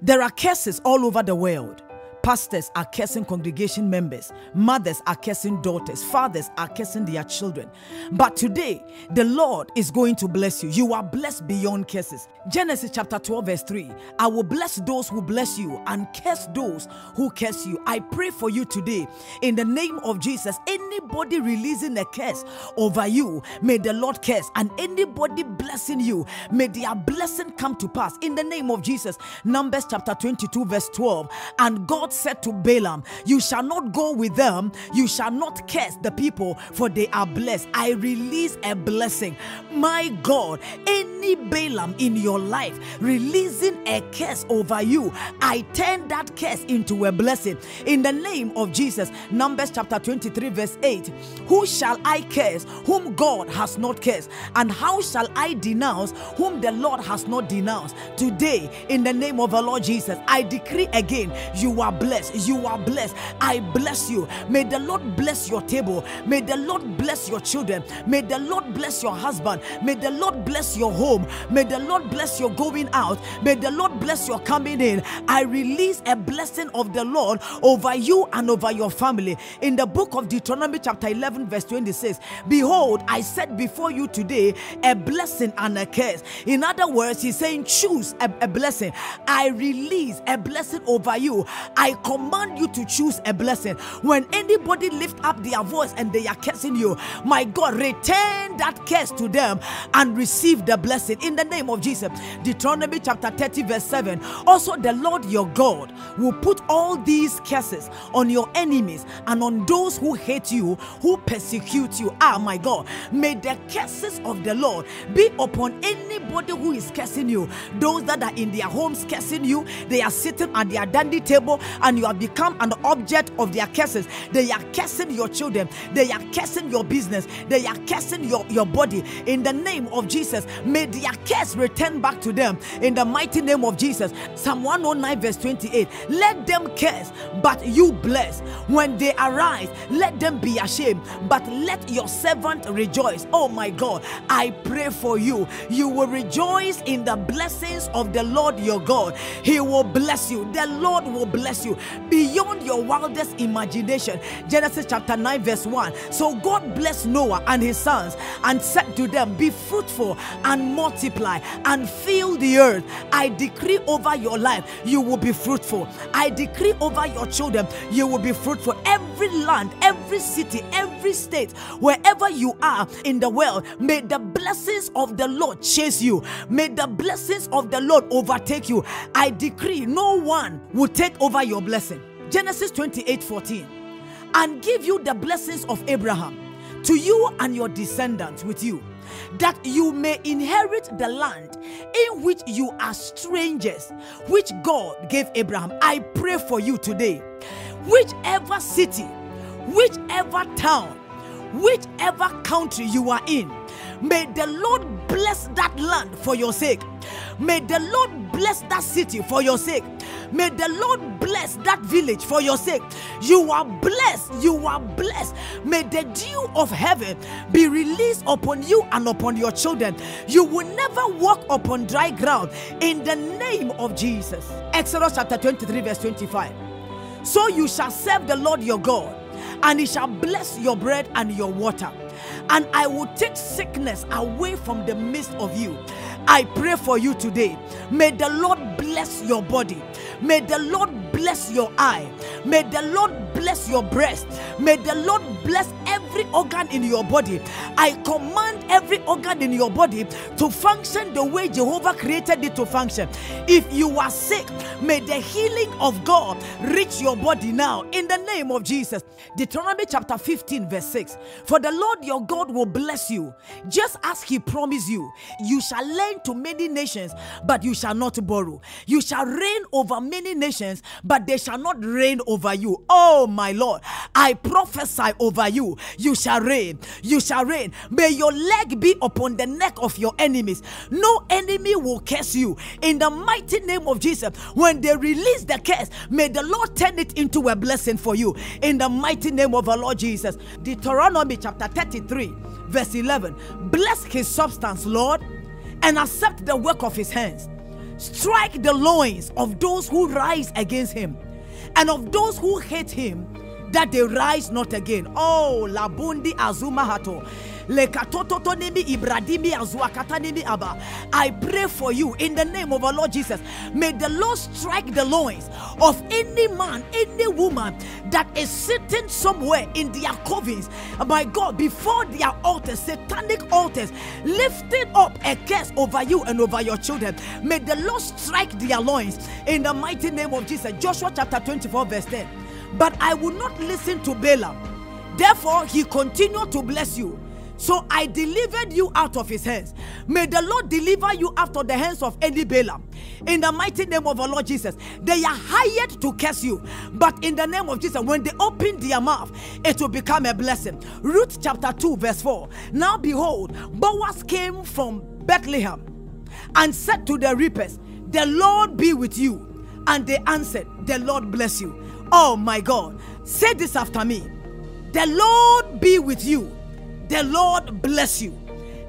There are curses all over the world. Pastors are cursing congregation members. Mothers are cursing daughters. Fathers are cursing their children. But today, the Lord is going to bless you. You are blessed beyond curses. Genesis chapter 12, verse 3 I will bless those who bless you and curse those who curse you. I pray for you today in the name of Jesus. Anybody releasing a curse over you, may the Lord curse. And anybody blessing you, may their blessing come to pass in the name of Jesus. Numbers chapter 22, verse 12. And God said to Balaam, You shall not go with them, you shall not curse the people, for they are blessed. I release a blessing. My God, any Balaam in your life releasing a curse over you, I turn that curse into a blessing in the name of Jesus. Numbers chapter 23, verse 8. Who shall I curse whom God has not cursed? And how shall I denounce whom the Lord has not denounced? Today, in the name of the Lord Jesus, I decree again, you are blessed. You are blessed. I bless you. May the Lord bless your table. May the Lord bless your children. May the Lord bless your husband. May the Lord bless your home. May the Lord bless your going out. May the Lord bless your coming in. I release a blessing of the Lord over you and over your family. In the book of Deuteronomy, chapter 11, verse 26, Behold, I set before you today a blessing and a curse. In other words, he's saying, Choose a, a blessing. I release a blessing over you. I command you to choose a blessing. When anybody lift up their voice and they are cursing you, my God, return that curse to them and receive the blessing in the name of Jesus. Deuteronomy chapter 30, verse 7. Also, the Lord your God will put all these curses on your enemies and on those who hate you, who persecute you. Ah, my God, may the curses of the Lord be upon anybody who is cursing you. Those that are in their homes cursing you, they are sitting at their dandy table and you have become an object of their curses. They are cursing your children, they are cursing your business, they are cursing your, your body. In the name of Jesus, may their curse return back to them. In the mighty name of Jesus. Psalm 109, verse 28. Let them curse, but you bless. When they arise, let them be ashamed, but let your servant rejoice. Oh my God, I pray for you. You will rejoice in the blessings of the Lord your God. He will bless you. The Lord will bless you beyond your wildest imagination. Genesis chapter 9, verse 1. So God blessed Noah and his sons and said to them, Be fruitful and multiply and fill the earth. I decree over your life, you will be fruitful. I decree over your children, you will be fruitful. Every land, every city, every state, wherever you are in the world, may the blessings of the Lord chase you. May the blessings of the Lord overtake you. I decree no one will take over your blessing. Genesis 28 14. And give you the blessings of Abraham to you and your descendants with you, that you may inherit the land in which you are strangers, which God gave Abraham. I pray for you today. Whichever city, whichever town, whichever country you are in, may the Lord bless that land for your sake. May the Lord bless that city for your sake. May the Lord bless that village for your sake. You are blessed. You are blessed. May the dew of heaven be released upon you and upon your children. You will never walk upon dry ground in the name of Jesus. Exodus chapter 23, verse 25. So you shall serve the Lord your God, and he shall bless your bread and your water. And I will take sickness away from the midst of you. I pray for you today. May the Lord bless your body. May the Lord bless your eye. May the Lord bless your breast. May the Lord bless every organ in your body. I command every organ in your body to function the way Jehovah created it to function. If you are sick, may the healing of God reach your body now in the name of Jesus. Deuteronomy chapter 15, verse 6. For the Lord your God will bless you, just as he promised you. You shall lend to many nations, but you shall not borrow. You shall reign over many nations, but they shall not reign over you. Oh, my Lord, I prophesy over you. You shall reign. You shall reign. May your leg be upon the neck of your enemies. No enemy will curse you. In the mighty name of Jesus, when they release the curse, may the Lord turn it into a blessing for you. In the mighty name of our Lord Jesus. Deuteronomy chapter 33, verse 11. Bless his substance, Lord, and accept the work of his hands. strike the loins of those who rise against him, and of those who hate him, that they rise not again. Oh, Labundi Azuma Hato. I pray for you in the name of our Lord Jesus. May the Lord strike the loins of any man, any woman that is sitting somewhere in their covens, my God, before their altars, satanic altars, lifting up a curse over you and over your children. May the Lord strike their loins in the mighty name of Jesus. Joshua chapter 24, verse 10. But I will not listen to Balaam. Therefore, he continued to bless you so I delivered you out of his hands. May the Lord deliver you out of the hands of any Balaam. In the mighty name of our Lord Jesus, they are hired to curse you. But in the name of Jesus, when they open their mouth, it will become a blessing. Ruth chapter 2, verse 4. Now behold, Boaz came from Bethlehem and said to the reapers, The Lord be with you. And they answered, The Lord bless you. Oh my God. Say this after me. The Lord be with you the Lord bless you.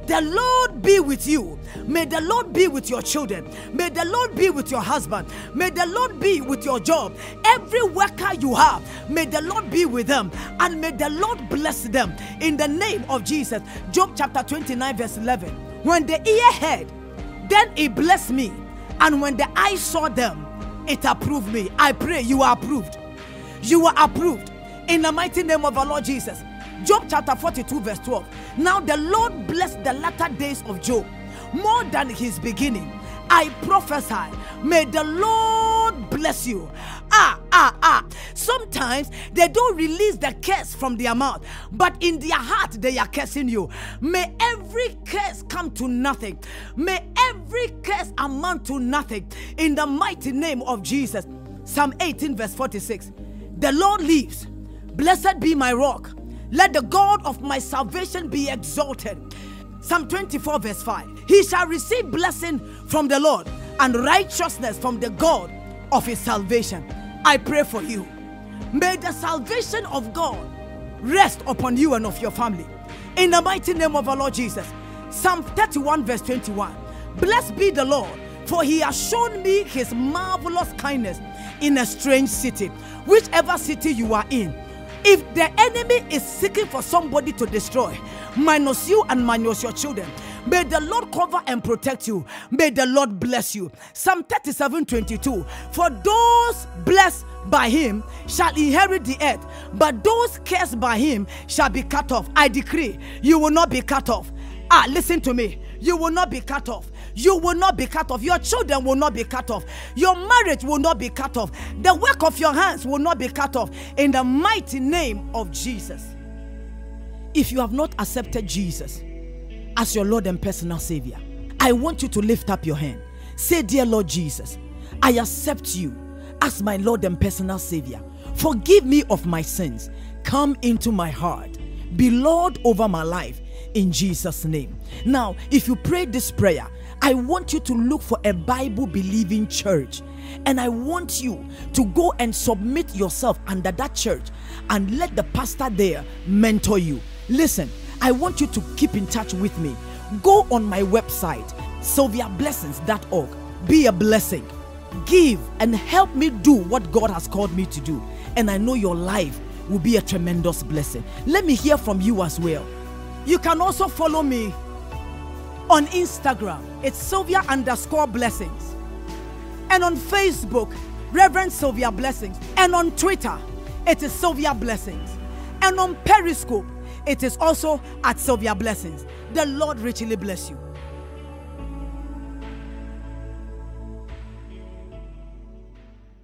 The Lord be with you. May the Lord be with your children. May the Lord be with your husband. May the Lord be with your job. Every worker you have, may the Lord be with them. And may the Lord bless them in the name of Jesus. Job chapter 29, verse 11. When the ear heard, then it blessed me. And when the eye saw them, it approved me. I pray you are approved. You are approved in the mighty name of our Lord Jesus. Job chapter 42, verse 12. Now the Lord blessed the latter days of Job more than his beginning. I prophesy, may the Lord bless you. Ah, ah, ah. Sometimes they don't release the curse from their mouth, but in their heart they are cursing you. May every curse come to nothing. May every curse amount to nothing. In the mighty name of Jesus. Psalm 18, verse 46. The Lord lives. Blessed be my rock let the God of my salvation be exalted. Psalm 24, verse 5. He shall receive blessing from the Lord and righteousness from the God of his salvation. I pray for you. May the salvation of God rest upon you and of your family. In the mighty name of our Lord Jesus. Psalm 31, verse 21. Blessed be the Lord, for he has shown me his marvelous kindness in a strange city. Whichever city you are in, if the enemy is seeking for somebody to destroy, minus you and minus your children, may the Lord cover and protect you. May the Lord bless you. Psalm 37 22. For those blessed by him shall inherit the earth, but those cursed by him shall be cut off. I decree you will not be cut off. Ah, listen to me. You will not be cut off. You will not be cut off. Your children will not be cut off. Your marriage will not be cut off. The work of your hands will not be cut off. In the mighty name of Jesus. If you have not accepted Jesus as your Lord and personal Savior, I want you to lift up your hand. Say, Dear Lord Jesus, I accept you as my Lord and personal Savior. Forgive me of my sins. Come into my heart. Be Lord over my life in Jesus' name. Now, if you pray this prayer, I want you to look for a Bible believing church. And I want you to go and submit yourself under that church and let the pastor there mentor you. Listen, I want you to keep in touch with me. Go on my website, sylviablessings.org. Be a blessing. Give and help me do what God has called me to do. And I know your life will be a tremendous blessing. Let me hear from you as well. You can also follow me on Instagram. It's Sylvia underscore blessings. And on Facebook, Reverend Sylvia Blessings. And on Twitter, it is Sylvia Blessings. And on Periscope, it is also at Sylvia Blessings. The Lord richly bless you.